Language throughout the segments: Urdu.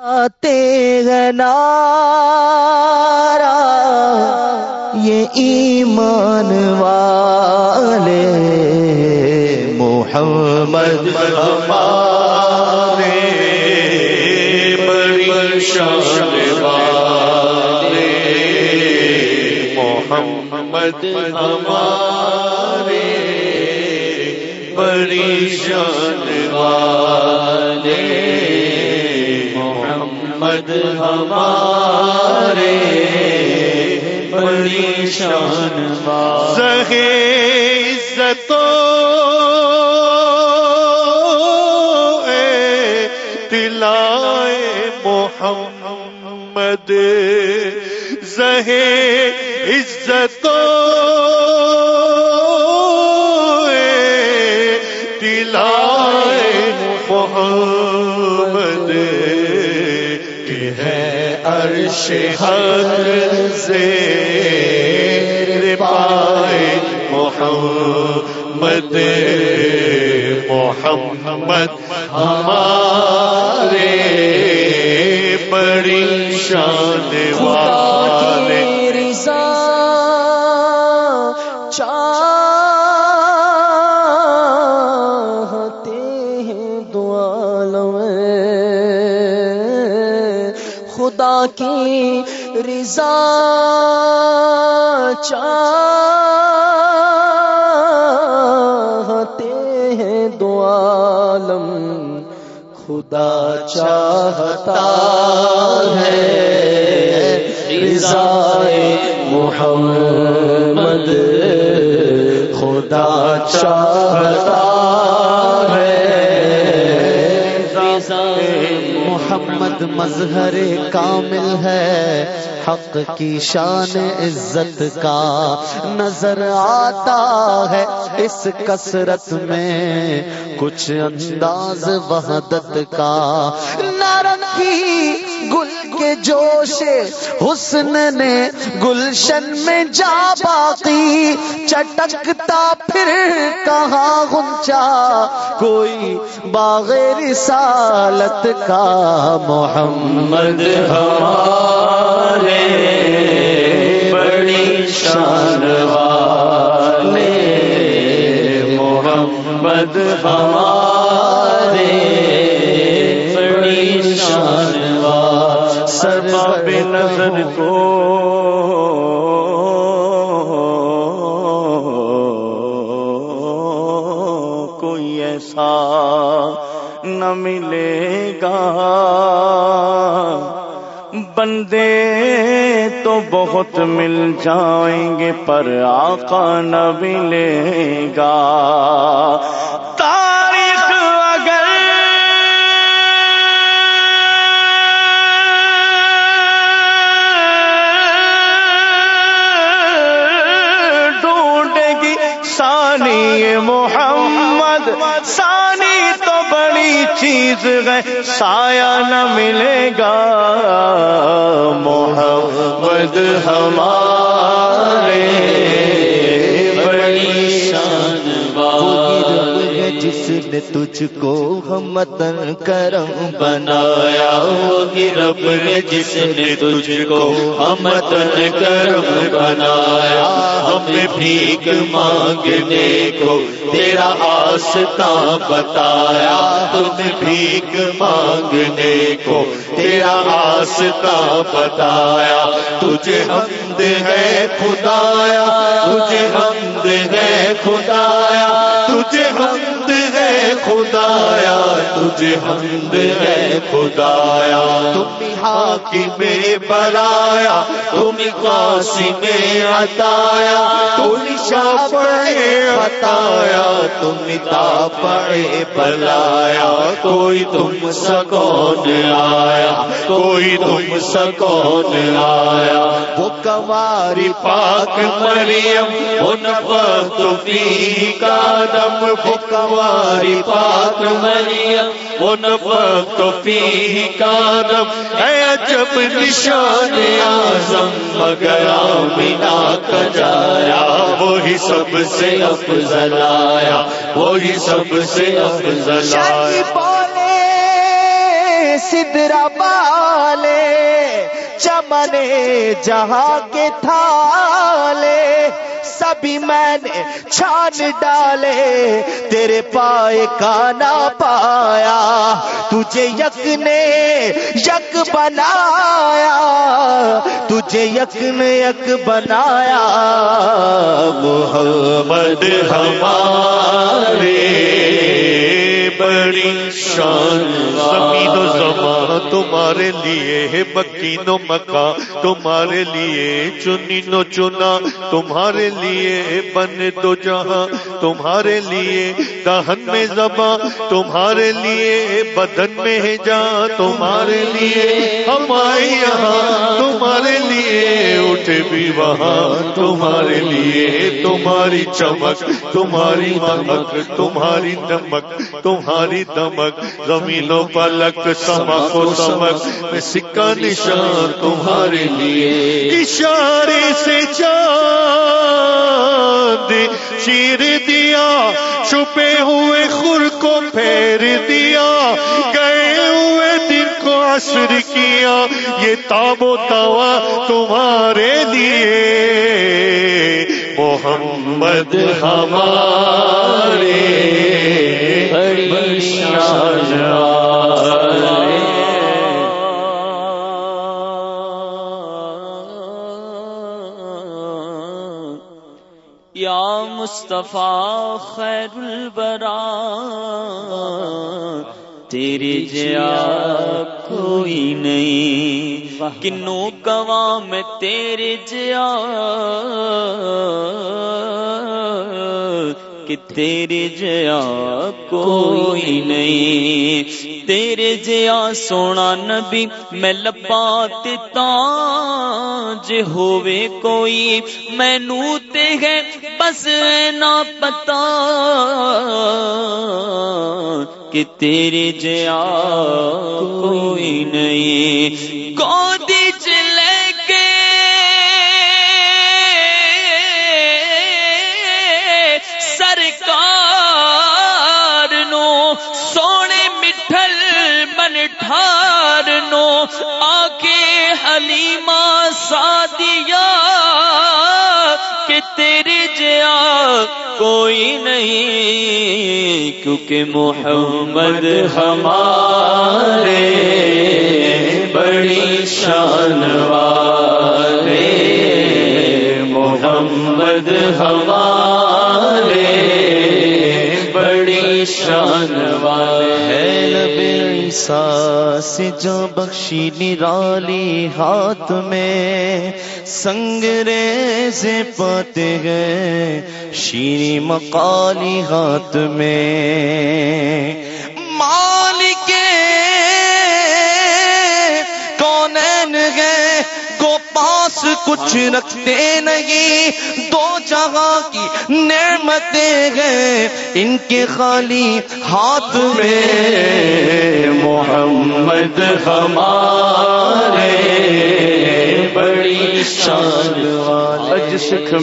نارا یہ ایمان والے محمد ہمارے بڑی شان والے محمد ہمارے بڑی شان والے محمد ہمارے بڑی شان والے عزتوں دلائے محمد۔ زہے عزتوں دلائے محمد۔ ہے عرش حق سے پائے محمد محمد ہمارے بڑی شان خدا کی رضا چاہتے ہیں دعالم خدا چاہتا ہے رضا محمد خدا چاہتا محمد مظہر کامل ہے، حق کی شان عزت کا نظر آتا ہے۔ اس کثرت میں کچھ انداز وحدت کا نارنگی گل کے جوش حسن نے گلشن میں جا باقی، چٹکتا پھر کہاں گنچا کوئی باغ رسالت کا محمد ہمارے کوئی نہ ملے گا۔ بندے تو بہت مل جائیں گے، پر آقا نہ ملے گا۔ چیز ہے سایہ نہ ملے گا۔ محمد ہمارے بڑی شان ہے جس نے تجھ کو ہمتن کرم بنایا۔ ہوگی رب نے جس نے تجھ کو ہمتن کرم بنایا۔ ہم بھیک مانگنے کو تیرا آستا بتایا۔ تم بھیک مانگنے کو تیرا آستا بتایا۔ تجھے حمد ہے خدایا، تجھے حمد ہے خدایا۔ تجھے حمد خدایا، تجھے حمد ہے خدایا، تم حاکم بلایا تم قاسم عطایا، تم شافع بتایا تم تاپڑے بلایا، کوئی تم سکون آیا، کوئی تم سکون آیا۔ وہ کماری پاک مریم، ان وقت فی کا دم، وہ پاک پاک مریم ان وقت فی کا دم اے عجب نشان اعظم، مگر آمینہ کا جایا وہی سب سے افضل آیا وہی سب سے افضل آیا بولے سدرا بالے چمنے جہاں کے تھالے۔ سبھی میں نے چھان ڈالے، تیرے پائے کا نہ پایا، تجھے یک نے یک بنایا تجھے یک نے یک بنایا۔ محمد ہمارے بڑی شان۔ زمین و زمان تمہارے لیے ہے، مکین و مکہ تمہارے لیے۔ چنی نو چنا تمہارے لیے بن دو جہاں تمہارے لیے۔ دہن میں زباں تمہارے لیے بدن میں ہے جان تمہارے لیے۔ ہم آئے یہاں تمہارے لیے اٹھے بھی وہاں، تمہارے لیے تمہاری چمک، تمہاری دمک تمہاری دمک تمہاری دمک زمین و پلک سمک و سمک، میں سکہ نشان تمہارے لیے۔ اشارے سے چاند چیر دیا، چھپے ہوئے خور کو پھیر دیا، گئے دن کیا یہ تاب و توا تمہارے لیے۔ محمد ہمارے یا مصطفیٰ خیر البرا تیری جیا کوئی نہیں، کنو کوا میں تیرے جیا کہ تیرے جیا کوئی نہیں۔ تیرے جیا سونا نبی، میں لپا جے ہووے کوئی۔ مینو تے ہے، بس نہ پتا۔ کہ تیرے جیا کوئی نہیں۔ گودی چلے کے سرکار نو سونے مٹھل من ٹھار نو آکے حلیمہ سادیا کہ تیرے کوئی نہیں کیونکہ محمد ہمارے بڑی شان والے۔ محمد ہمارے بڑی شان والے۔ ساس عیسیٰ جو بخشی نرالی ہاتھ میں سنگ سے پاتے گئے شیری مقالی ہاتھ میں۔ کچھ رکھتے نہیں، دو جگہ کی نعمتیں ہیں۔ ان کے خالی ہاتھ میں محمد ہمارے بڑی شان اج سکھ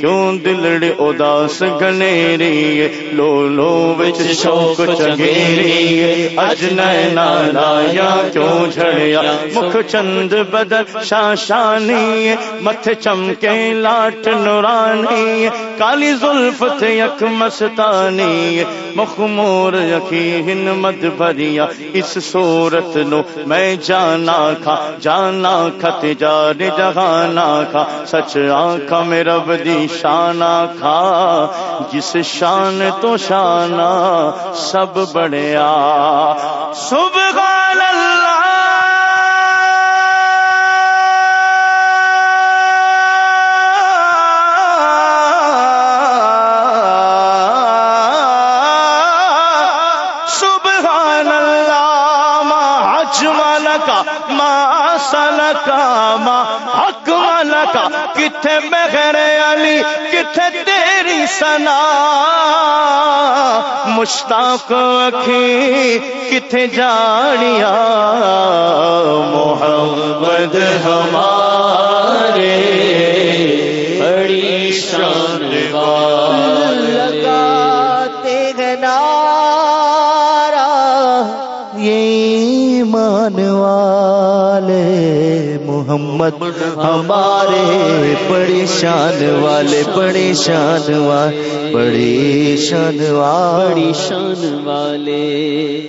کیوں دلڑ اداس گنیری لو لو بچ شوق چگیری اج نینا لایا کیوں جھڑیا؟ مکھ چند بدل شاشانی مت چمکے لاٹ نورانی کالی زلف تھے یک مستانی مخمور یقی ہن مد بھریا۔ اس صورت نو میں جانا کھا، جانا کھت جار جہانا کھا۔ سچ آنکھا میں رب دی شانا کھا۔ جس شان تو شانا سب بڑیا سبحان سلکا ما اکمل کا کتھے بغیر علی، کتھے تیری سنا مشتاق اکھی، کتھے جانیا محمد ہمارے بڑی شان لگاتے ہیں محمد ہمارے بڑے شان والے بڑے شان والے بڑے شان والے۔ شان والے۔